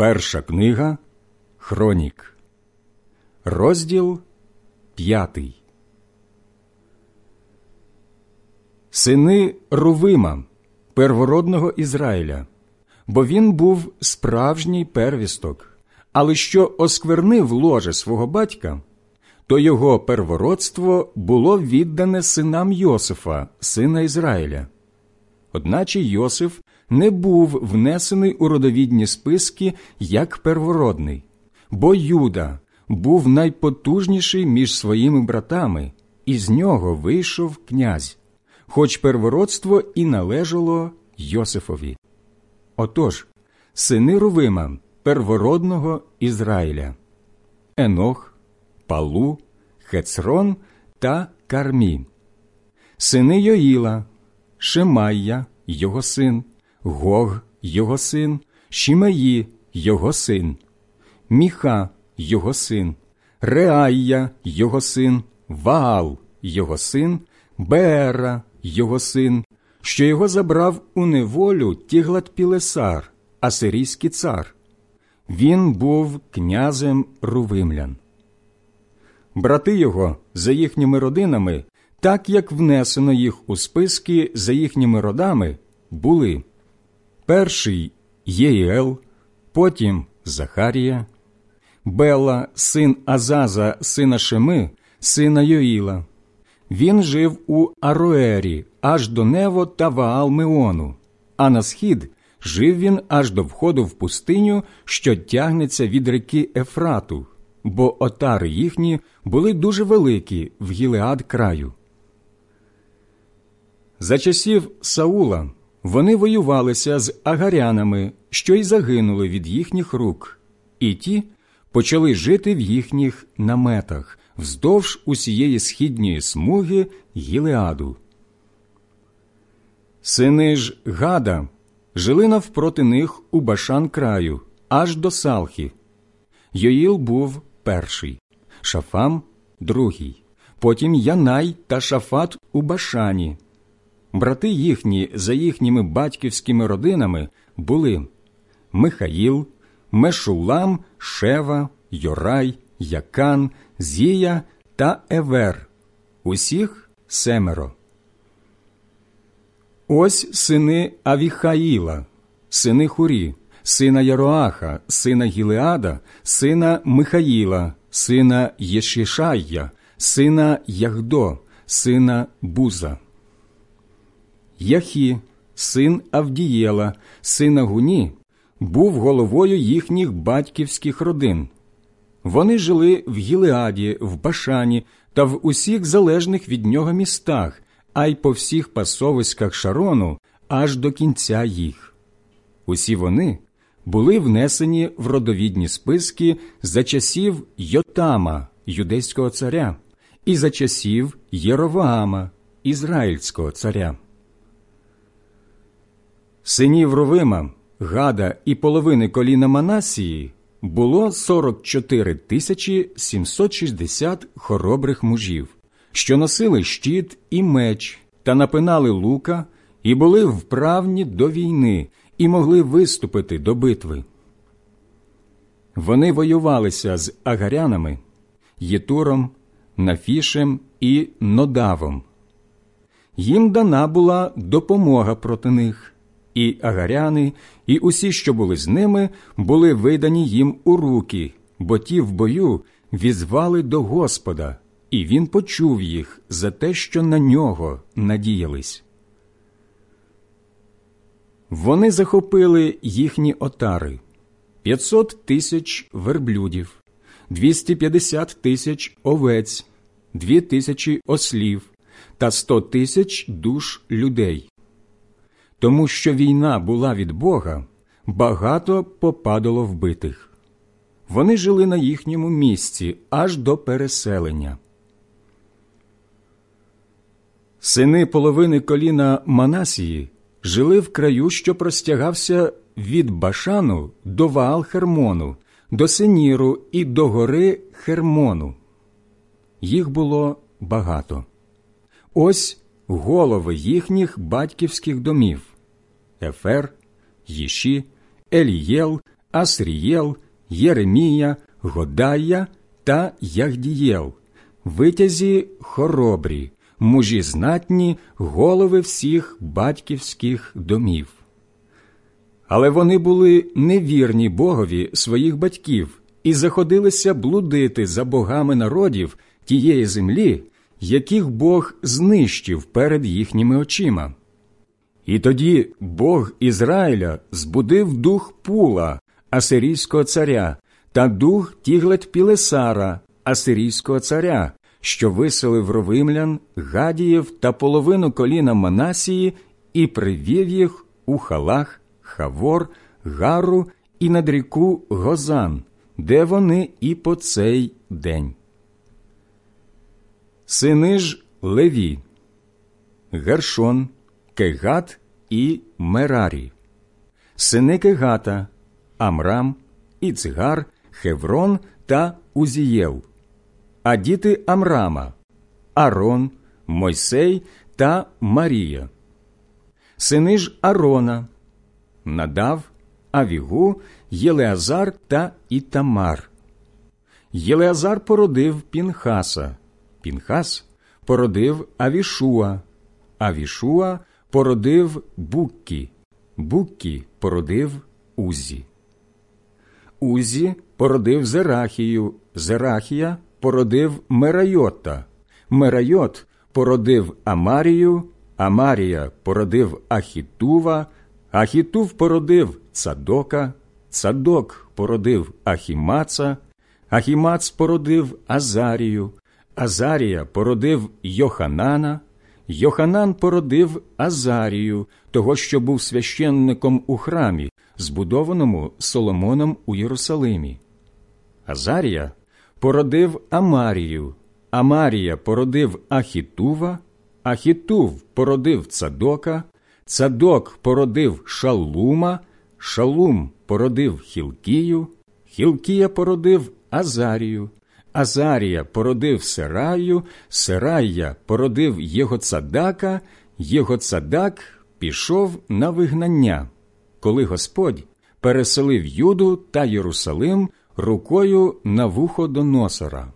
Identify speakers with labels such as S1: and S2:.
S1: Перша книга Хронік, розділ п'ятий. Сини Рувима, первородного Ізраїля, бо він був справжній первісток, але що осквернив ложе свого батька, то його первородство було віддане синам Йосифа, сина Ізраїля. Одначе Йосиф не був внесений у родовідні списки як первородний, бо Юда був найпотужніший між своїми братами, і з нього вийшов князь, хоч первородство і належало Йосифові. Отож, сини Рувима, первородного Ізраїля, Енох, Палу, Хецрон та Кармі, сини Йоїла, Шемайя, його син, Гог, його син, Шімеї, його син, Міха, його син, Реайя, його син, Ваал, його син, Беера, його син, що його забрав у неволю Тіглат Пілесар, асирійський цар. Він був князем Рувимлян. Брати його за їхніми родинами, так як внесено їх у списки за їхніми родами, були перший Єїел, потім Захарія, Бела, син Азаза, сина Шеми, сина Йоїла. Він жив у Ароері аж до Нево та Ваал-Меону, а на схід жив він аж до входу в пустиню, що тягнеться від реки Ефрату, бо отари їхні були дуже великі в Гілеад краю. За часів Саула вони воювалися з агарянами, що й загинули від їхніх рук, і ті почали жити в їхніх наметах вздовж усієї східньої смуги Гілеаду. Сини ж Гада жили навпроти них у башан краю, аж до Салхи. Йоїл був перший, Шафам другий, потім Янай та Шафат у Башані. Брати їхні за їхніми батьківськими родинами були Михаїл, Мешулам, Шева, Йорай, Якан, Зія та Евер. Усіх семеро. Ось сини Авіхаїла, сини Хурі, сина Яроаха, сина Гілеада, сина Михаїла, сина Єшішая, сина Ягдо, сина Буза. Яхі, син Авдієла, сина Гуні, був головою їхніх батьківських родин. Вони жили в Гілеаді, в Башані та в усіх залежних від нього містах, а й по всіх пасовиськах Шарону аж до кінця їх. Усі вони були внесені в родовідні списки за часів Йотама, юдейського царя, і за часів Єроваама, ізраїльського царя. Синів Ровима, Гада і половини коліна Манасії було 44 тисячі 760 хоробрих мужів, що носили щит і меч та напинали лука, і були вправні до війни і могли виступити до битви. Вони воювалися з агарянами, Єтуром, Нафішем і Нодавом. Їм дана була допомога проти них і агаряни, і усі, що були з ними, були видані їм у руки, бо ті в бою візвали до Господа, і він почув їх за те, що на нього надіялись. Вони захопили їхні отари п'ятсот тисяч верблюдів, двісті п'ятдесят тисяч овець, дві тисячі ослів та сто тисяч душ людей. Тому що війна була від Бога, багато попадало вбитих. Вони жили на їхньому місці аж до переселення. Сини половини коліна Манасії жили в краю, що простягався від Башану до Ваал Хермону, до Сеніру і до гори Хермону. Їх було багато. Ось голови їхніх батьківських домів Ефер, Їші, Елієл, Асрієл, Єремія, Годая та Яхдієл, витязі хоробрі, мужі знатні, голови всіх батьківських домів. Але вони були невірні Богові своїх батьків і заходилися блудити за богами народів тієї землі, яких Бог знищив перед їхніми очима. І тоді Бог Ізраїля збудив дух пула, асирійського царя, та дух Тіглет Пілесара, асирійського царя, що виселив ровимлян, гадіїв та половину коліна Манасії і привів їх у халах, Хавор, Гару і над ріку Гозан, де вони і по цей день. Сини ж Леві, Гершон, Кегат і Мерарі, сини Кегата, Амрам, Іцгар, Хеврон та Узієл, а діти Амрама, Арон, Мойсей та Марія, сини ж Арона, Надав, Авігу, Єлеазар та Ітамар. Єлеазар породив Пінхаса, Пінхас породив Авішуа, Авішуа породив Буккі, Буккі породив Узі. Узі породив Зерахію, Зерахія породив Мерайота, Мерайот породив Амарію, Амарія породив Ахітува, Ахітув породив Цадока, Цадок породив Ахімаца, Ахімац породив Азарію, Азарія породив Йоханана, Йоханан породив Азарію, того, що був священником у храмі, збудованому Соломоном у Єрусалимі. Азарія породив Амарію, Амарія породив Ахітува, Ахітув породив Цадока, Цадок породив Шалума, Шалум породив Хілкію, Хілкія породив Азарію, Азарія породив Сераю, Серая породив Єгоцадака, Єгоцадак пішов на вигнання, коли Господь переселив Юду та Єрусалим рукою на вухо до носора.